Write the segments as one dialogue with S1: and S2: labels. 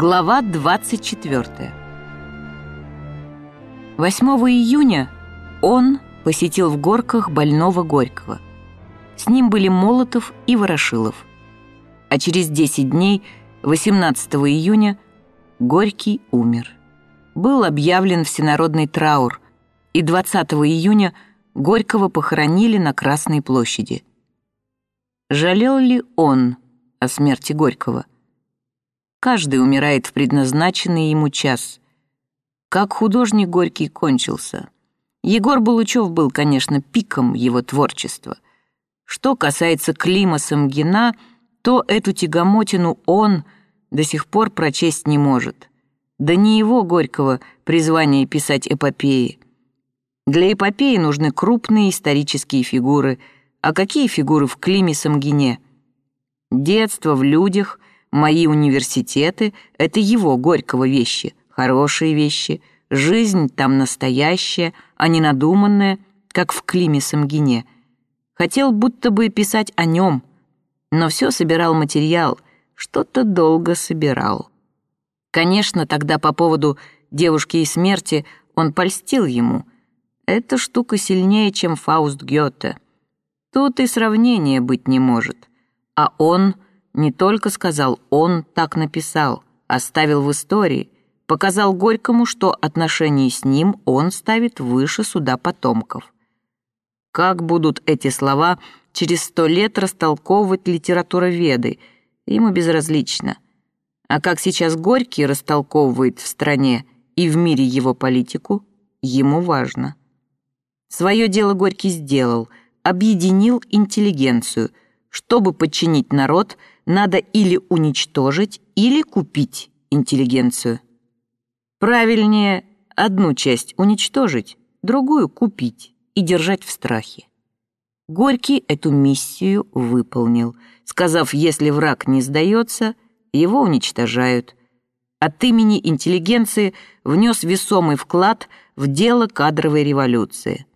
S1: Глава 24 8 июня он посетил в Горках больного Горького. С ним были Молотов и Ворошилов. А через 10 дней, 18 июня, Горький умер. Был объявлен всенародный траур, и 20 июня Горького похоронили на Красной площади. Жалел ли он о смерти Горького? Каждый умирает в предназначенный ему час. Как художник Горький кончился. Егор Булычев был, конечно, пиком его творчества. Что касается Клима Самгина, то эту тягомотину он до сих пор прочесть не может. Да не его, Горького, призвание писать эпопеи. Для эпопеи нужны крупные исторические фигуры. А какие фигуры в Климе Самгине? Детство в людях, мои университеты — это его, Горького, вещи — хорошие вещи, жизнь там настоящая, а не надуманная, как в Климе Самгине. Хотел будто бы писать о нем, но все собирал материал, что-то долго собирал. Конечно, тогда по поводу девушки и смерти он польстил ему. Эта штука сильнее, чем Фауст Гёте. Тут и сравнения быть не может. А он не только сказал «он так написал», оставил в истории — показал Горькому, что отношения с ним он ставит выше суда потомков. Как будут эти слова через сто лет растолковывать литературоведы, ему безразлично. А как сейчас Горький растолковывает в стране и в мире его политику, ему важно. Свое дело Горький сделал, объединил интеллигенцию. Чтобы подчинить народ, надо или уничтожить, или купить интеллигенцию. Правильнее одну часть уничтожить, другую купить и держать в страхе. Горький эту миссию выполнил, сказав, если враг не сдается, его уничтожают. От имени интеллигенции внес весомый вклад в дело кадровой революции.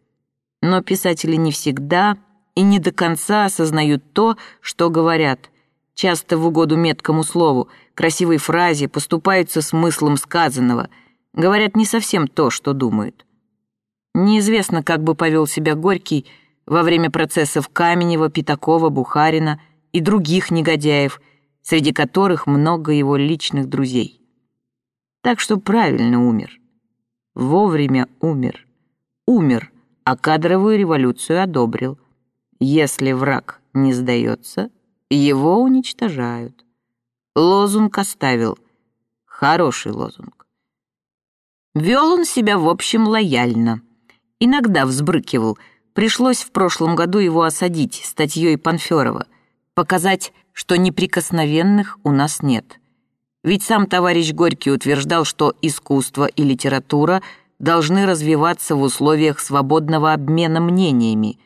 S1: Но писатели не всегда и не до конца осознают то, что говорят. Часто в угоду меткому слову – красивой фразе поступаются смыслом сказанного, говорят не совсем то, что думают. Неизвестно, как бы повел себя Горький во время процессов Каменева, Пятакова, Бухарина и других негодяев, среди которых много его личных друзей. Так что правильно умер. Вовремя умер. Умер, а кадровую революцию одобрил. Если враг не сдается, его уничтожают. Лозунг оставил. Хороший лозунг. Вел он себя, в общем, лояльно. Иногда взбрыкивал. Пришлось в прошлом году его осадить статьей Панферова, показать, что неприкосновенных у нас нет. Ведь сам товарищ Горький утверждал, что искусство и литература должны развиваться в условиях свободного обмена мнениями.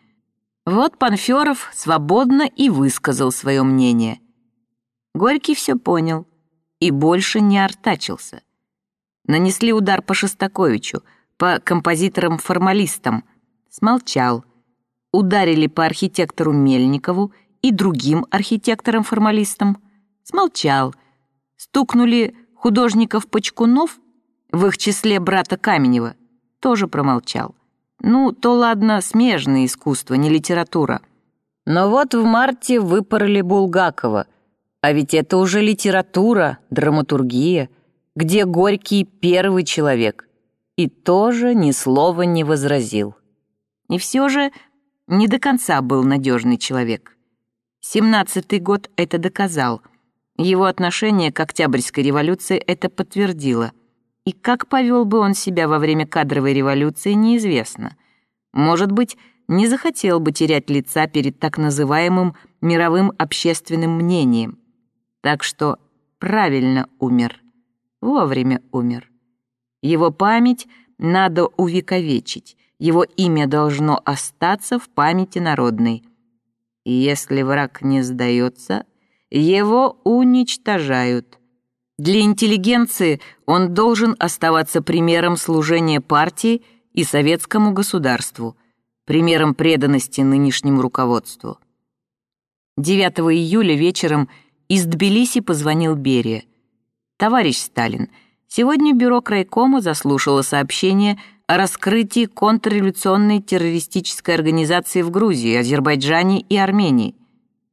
S1: Вот Панферов свободно и высказал свое мнение – Горький все понял и больше не артачился. Нанесли удар по Шостаковичу, по композиторам-формалистам. Смолчал. Ударили по архитектору Мельникову и другим архитекторам-формалистам. Смолчал. Стукнули художников-почкунов, в их числе брата Каменева, тоже промолчал. Ну, то ладно, смежное искусство, не литература. Но вот в марте выпороли Булгакова — а ведь это уже литература, драматургия, где Горький первый человек. И тоже ни слова не возразил. И все же не до конца был надежный человек. Семнадцатый год это доказал. Его отношение к Октябрьской революции это подтвердило. И как повел бы он себя во время кадровой революции, неизвестно. Может быть, не захотел бы терять лица перед так называемым мировым общественным мнением. Так что правильно умер, вовремя умер. Его память надо увековечить, его имя должно остаться в памяти народной. И если враг не сдается, его уничтожают. Для интеллигенции он должен оставаться примером служения партии и советскому государству, примером преданности нынешнему руководству. 9 июля вечером из Тбилиси позвонил Берия. Товарищ Сталин, сегодня бюро крайкома заслушало сообщение о раскрытии контрреволюционной террористической организации в Грузии, Азербайджане и Армении.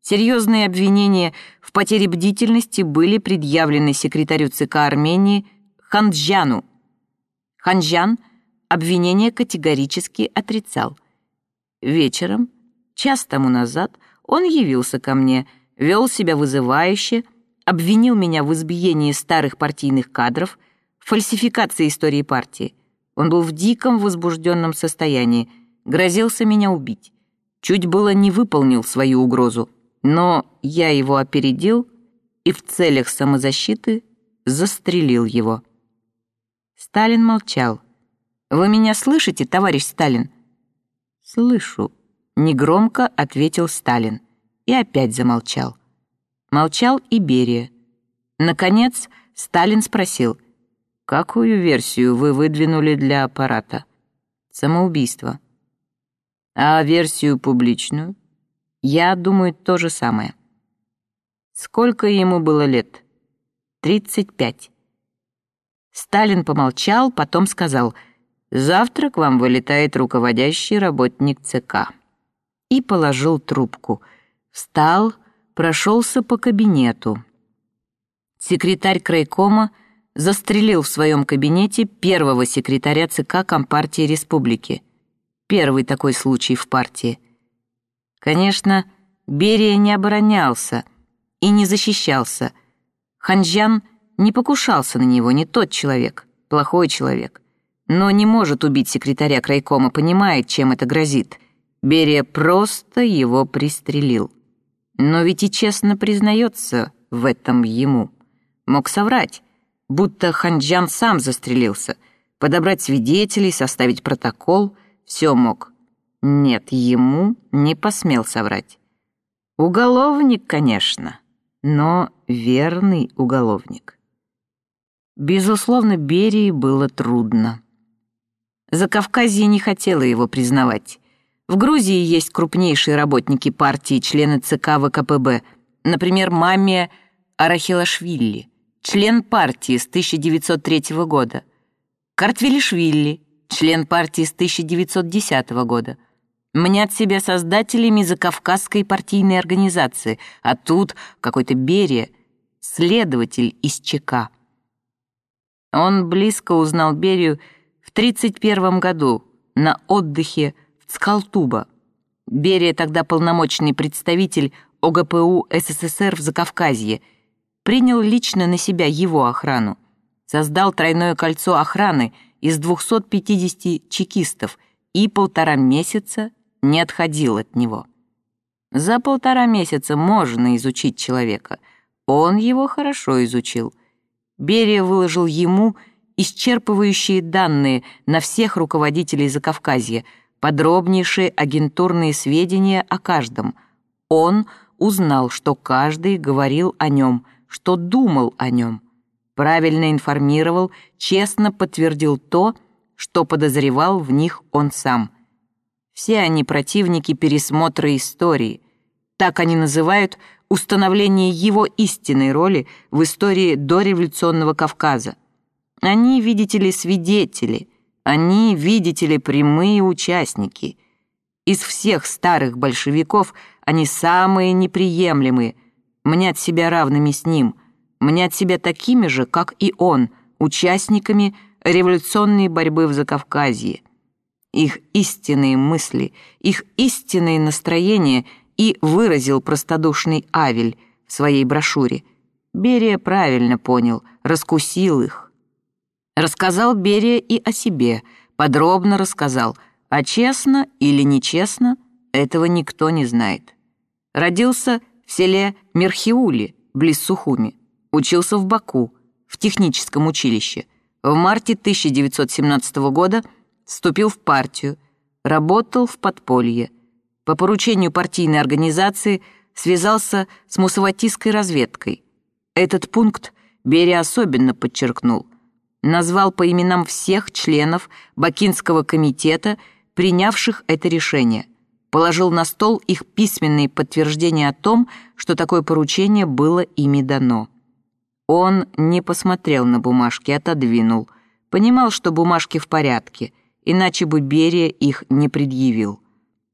S1: Серьезные обвинения в потере бдительности были предъявлены секретарю ЦК Армении Ханджану. Ханджан обвинение категорически отрицал. Вечером, час тому назад, он явился ко мне, вел себя вызывающе, обвинил меня в избиении старых партийных кадров, фальсификации истории партии. Он был в диком возбужденном состоянии, грозился меня убить. Чуть было не выполнил свою угрозу, но я его опередил и в целях самозащиты застрелил его. Сталин молчал. «Вы меня слышите, товарищ Сталин?» «Слышу», — негромко ответил Сталин и опять замолчал. Молчал и Берия. Наконец Сталин спросил, «Какую версию вы выдвинули для аппарата?» «Самоубийство». «А версию публичную?» «Я думаю, то же самое». «Сколько ему было лет?» «Тридцать пять». Сталин помолчал, потом сказал, «Завтра к вам вылетает руководящий работник ЦК». И положил трубку. Встал, прошелся по кабинету. Секретарь крайкома застрелил в своем кабинете первого секретаря ЦК Компартии Республики. Первый такой случай в партии. Конечно, Берия не оборонялся и не защищался. Ханжан — не покушался на него, не тот человек, плохой человек. Но не может убить секретаря крайкома, понимает, чем это грозит. Берия просто его пристрелил. Но ведь и честно признается в этом ему. Мог соврать, будто Ханджан сам застрелился, подобрать свидетелей, составить протокол, все мог. Нет, ему не посмел соврать. Уголовник, конечно, но верный уголовник. Безусловно, Берии было трудно. Закавказье не хотела его признавать. В Грузии есть крупнейшие работники партии, члены ЦК ВКПБ, например, Мамия Арахилашвили, член партии с 1903 года, Картвелишвили, член партии с 1910 года. Мнят себя создателями закавказской партийной организации, а тут какой-то Берия, следователь из ЧК. Он близко узнал Берию в 31 году на отдыхе в Цкалтуба. Берия тогда полномочный представитель ОГПУ СССР в Закавказье, принял лично на себя его охрану. Создал тройное кольцо охраны из 250 чекистов и полтора месяца не отходил от него. За полтора месяца можно изучить человека. Он его хорошо изучил — Берия выложил ему исчерпывающие данные на всех руководителей Закавказья, подробнейшие агентурные сведения о каждом. Он узнал, что каждый говорил о нем, что думал о нем. Правильно информировал, честно подтвердил то, что подозревал в них он сам. Все они противники пересмотра истории. Так они называют установление его истинной роли в истории дореволюционного Кавказа. Они, видите ли, свидетели, они, видите ли, прямые участники. Из всех старых большевиков они самые неприемлемые, мнят себя равными с ним, мнят себя такими же, как и он, участниками революционной борьбы в Закавказье. Их истинные мысли, их истинные настроения — и выразил простодушный Авель в своей брошюре. Берия правильно понял, раскусил их. Рассказал Берия и о себе, подробно рассказал, а честно или нечестно, этого никто не знает. Родился в селе Мерхиули, близ Сухуми, учился в Баку, в техническом училище. В марте 1917 года вступил в партию, работал в подполье, по поручению партийной организации связался с мусаватистской разведкой. Этот пункт Берия особенно подчеркнул. Назвал по именам всех членов Бакинского комитета, принявших это решение. Положил на стол их письменные подтверждения о том, что такое поручение было ими дано. Он не посмотрел на бумажки, отодвинул. Понимал, что бумажки в порядке, иначе бы Берия их не предъявил.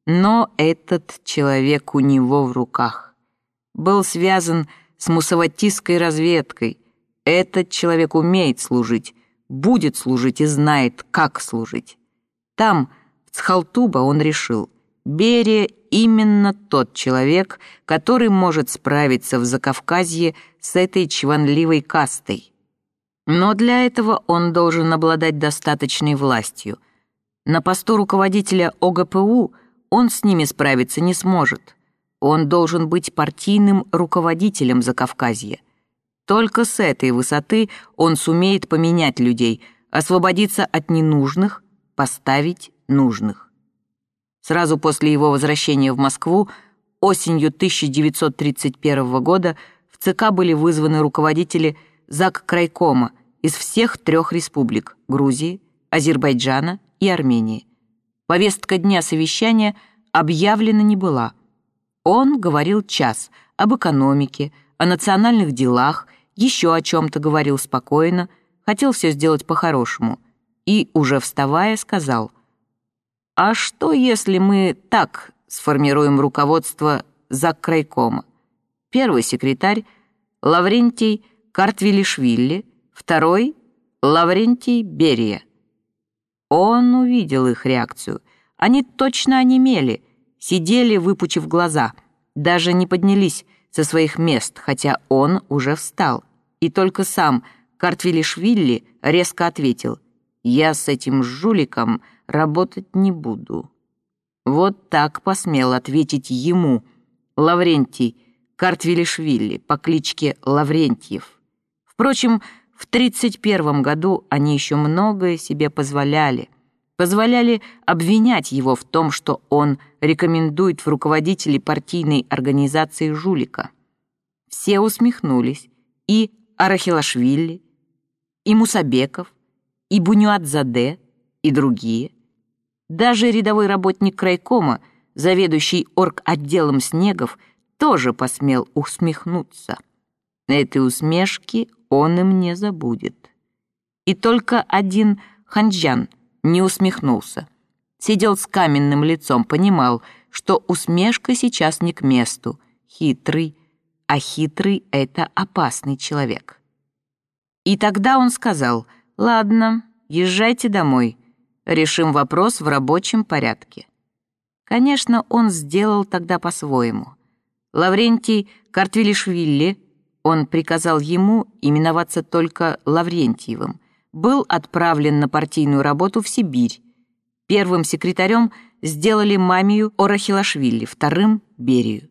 S1: Но этот человек у него в руках. Был связан с мусаватистской разведкой. Этот человек умеет служить, будет служить и знает, как служить. Там, в Цхалтуба, он решил, Берия именно тот человек, который может справиться в Закавказье с этой чванливой кастой. Но для этого он должен обладать достаточной властью. На посту руководителя ОГПУ он с ними справиться не сможет. Он должен быть партийным руководителем Закавказья. Только с этой высоты он сумеет поменять людей, освободиться от ненужных, поставить нужных. Сразу после его возвращения в Москву осенью 1931 года в ЦК были вызваны руководители ЗАГ Крайкома из всех трех республик – Грузии, Азербайджана и Армении. Повестка дня совещания объявлена не была. Он говорил час об экономике, о национальных делах, еще о чем-то говорил спокойно, хотел все сделать по-хорошему. И, уже вставая, сказал – а что, если мы так сформируем руководство Заккрайкома? Первый секретарь — Лаврентий Картвилишвили, второй — Лаврентий Берия. Он увидел их реакцию. Они точно онемели, сидели, выпучив глаза, даже не поднялись со своих мест, хотя он уже встал. И только сам Картвилишвили резко ответил «Я с этим жуликом работать не буду». Вот так посмел ответить ему Лаврентий Картвилишвили по кличке Лаврентьев. Впрочем, в 31 году они еще многое себе позволяли. Позволяли обвинять его в том, что он рекомендует в руководители партийной организации жулика. Все усмехнулись, и Арахилашвили, и Мусабеков, и Бунюадзаде, и другие – даже рядовой работник крайкома, заведующий орг-отделом Снегов, тоже посмел усмехнуться. Этой усмешки он им не забудет. И только один Ханджан не усмехнулся. Сидел с каменным лицом, понимал, что усмешка сейчас не к месту. Хитрый, а хитрый — это опасный человек. И тогда он сказал, «Ладно, езжайте домой, решим вопрос в рабочем порядке. Конечно, он сделал тогда по-своему. Лаврентий Картвилишвили, он приказал ему именоваться только Лаврентьевым, был отправлен на партийную работу в Сибирь. Первым секретарем сделали Мамию Орахилашвили, вторым — Берию.